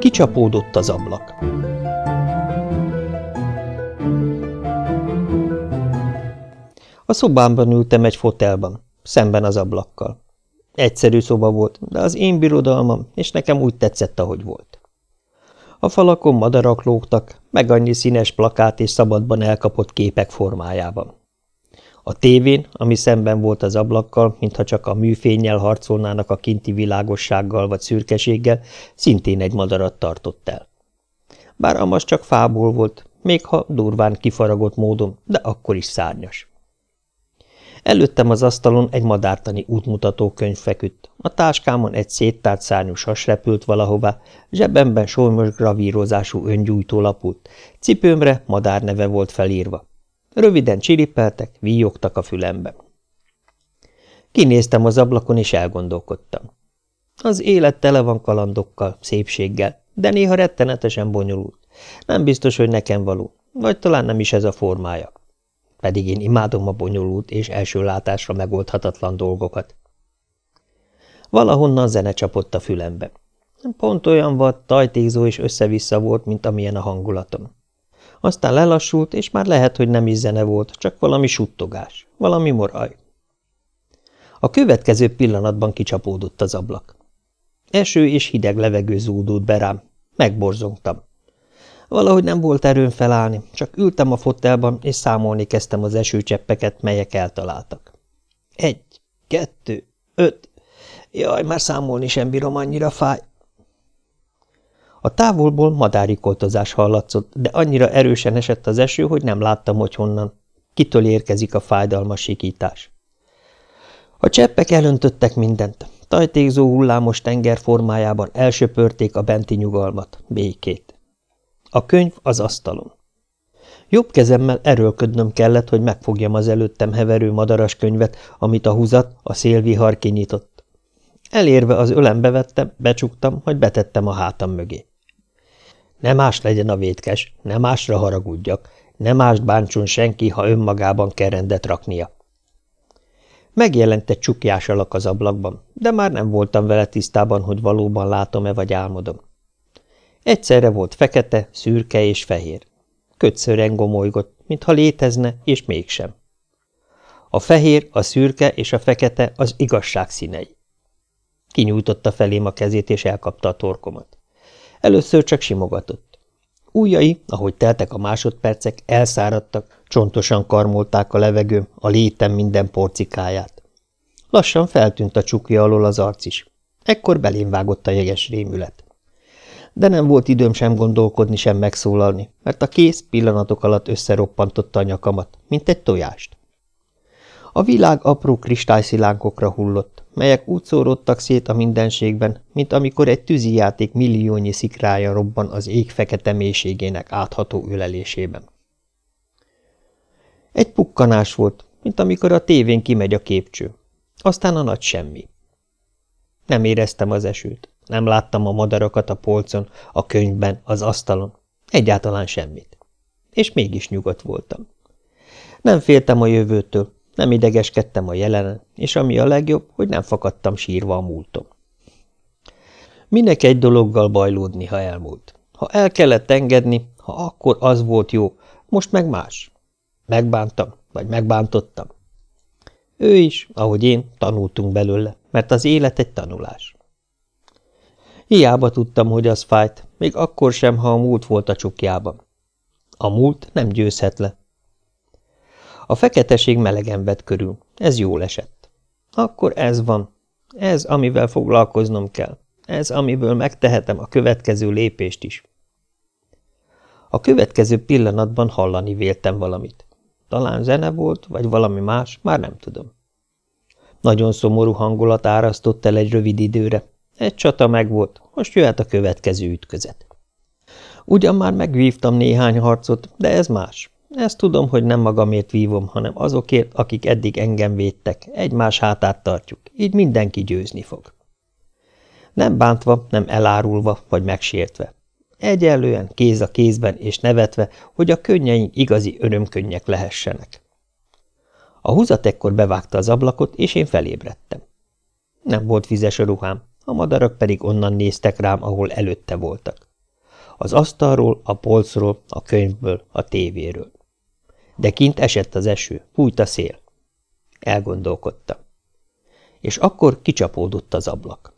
Kicsapódott az ablak. A szobámban ültem egy fotelban, szemben az ablakkal. Egyszerű szoba volt, de az én birodalmam, és nekem úgy tetszett, ahogy volt. A falakon madarak lógtak, meg annyi színes plakát és szabadban elkapott képek formájában. A tévén, ami szemben volt az ablakkal, mintha csak a műfénnyel harcolnának a kinti világossággal vagy szürkeséggel, szintén egy madarat tartott el. Bár amaz csak fából volt, még ha durván kifaragott módon, de akkor is szárnyas. Előttem az asztalon egy madártani útmutató könyv feküdt, a táskámon egy széttárt szárnyú sas repült valahová, zsebemben solymos gravírozású öngyújtó lapult, cipőmre madár neve volt felírva. Röviden csiripeltek, víjogtak a fülembe. Kinéztem az ablakon, és elgondolkodtam. Az élet tele van kalandokkal, szépséggel, de néha rettenetesen bonyolult. Nem biztos, hogy nekem való, vagy talán nem is ez a formája. Pedig én imádom a bonyolult és első látásra megoldhatatlan dolgokat. Valahonnan zene csapott a fülembe. Pont olyan vad, tajtékzó és össze-vissza volt, mint amilyen a hangulatom. Aztán lelassult, és már lehet, hogy nem is zene volt, csak valami suttogás, valami moraj. A következő pillanatban kicsapódott az ablak. Eső és hideg levegő zúdult be rám. Megborzongtam. Valahogy nem volt erőm felállni, csak ültem a fotelban, és számolni kezdtem az esőcseppeket, melyek eltaláltak. Egy, kettő, öt. Jaj, már számolni sem bírom, annyira fáj. A távolból madárrikoltozás hallatszott, de annyira erősen esett az eső, hogy nem láttam, hogy honnan. Kitől érkezik a fájdalmas sikítás. A cseppek elöntöttek mindent. Tajtékzó hullámos tenger formájában elsöpörték a benti nyugalmat, békét. A könyv az asztalon. Jobb kezemmel erőlködnöm kellett, hogy megfogjam az előttem heverő madaras könyvet, amit a húzat, a szélvihar kinyitott. Elérve az ölembe vettem, becsuktam, hogy betettem a hátam mögé. Ne más legyen a vétkes, ne másra haragudjak, ne mást bántson senki, ha önmagában kell rendet raknia. Megjelent egy csukjás alak az ablakban, de már nem voltam vele tisztában, hogy valóban látom-e vagy álmodom. Egyszerre volt fekete, szürke és fehér. Kötszören gomolygott, mintha létezne, és mégsem. A fehér, a szürke és a fekete az igazság színei. Kinyújtotta felém a kezét, és elkapta a torkomat. Először csak simogatott. Újjai, ahogy teltek a másodpercek, elszáradtak, csontosan karmolták a levegőm, a létem minden porcikáját. Lassan feltűnt a csukja alól az arc is. Ekkor belém vágott a jeges rémület. De nem volt időm sem gondolkodni, sem megszólalni, mert a kész pillanatok alatt összeroppantotta a nyakamat, mint egy tojást. A világ apró kristályszilánkokra hullott, melyek úgy szórodtak szét a mindenségben, mint amikor egy tűzijáték milliónyi szikrája robban az ég fekete mélységének átható ölelésében. Egy pukkanás volt, mint amikor a tévén kimegy a képcső. Aztán a nagy semmi. Nem éreztem az esőt, nem láttam a madarakat a polcon, a könyvben, az asztalon, egyáltalán semmit. És mégis nyugodt voltam. Nem féltem a jövőtől, nem idegeskedtem a jelenen, és ami a legjobb, hogy nem fakadtam sírva a múltom. Minek egy dologgal bajlódni, ha elmúlt? Ha el kellett engedni, ha akkor az volt jó, most meg más. Megbántam, vagy megbántottam. Ő is, ahogy én, tanultunk belőle, mert az élet egy tanulás. Hiába tudtam, hogy az fájt, még akkor sem, ha a múlt volt a csukjában. A múlt nem győzhet le, a feketeség melegen vett körül. Ez jól esett. Akkor ez van. Ez, amivel foglalkoznom kell. Ez, amiből megtehetem a következő lépést is. A következő pillanatban hallani véltem valamit. Talán zene volt, vagy valami más, már nem tudom. Nagyon szomorú hangulat árasztott el egy rövid időre. Egy csata megvolt, most jöhet a következő ütközet. Ugyan már megvívtam néhány harcot, de ez más. Ezt tudom, hogy nem magamért vívom, hanem azokért, akik eddig engem védtek. Egymás hátát tartjuk, így mindenki győzni fog. Nem bántva, nem elárulva vagy megsértve. Egyelően, kéz a kézben és nevetve, hogy a könnyeink igazi örömkönnyek lehessenek. A húzat ekkor bevágta az ablakot, és én felébredtem. Nem volt vizes a ruhám, a madarak pedig onnan néztek rám, ahol előtte voltak. Az asztalról, a polcról, a könyvből, a tévéről. De kint esett az eső, fújt a szél. Elgondolkodta. És akkor kicsapódott az ablak.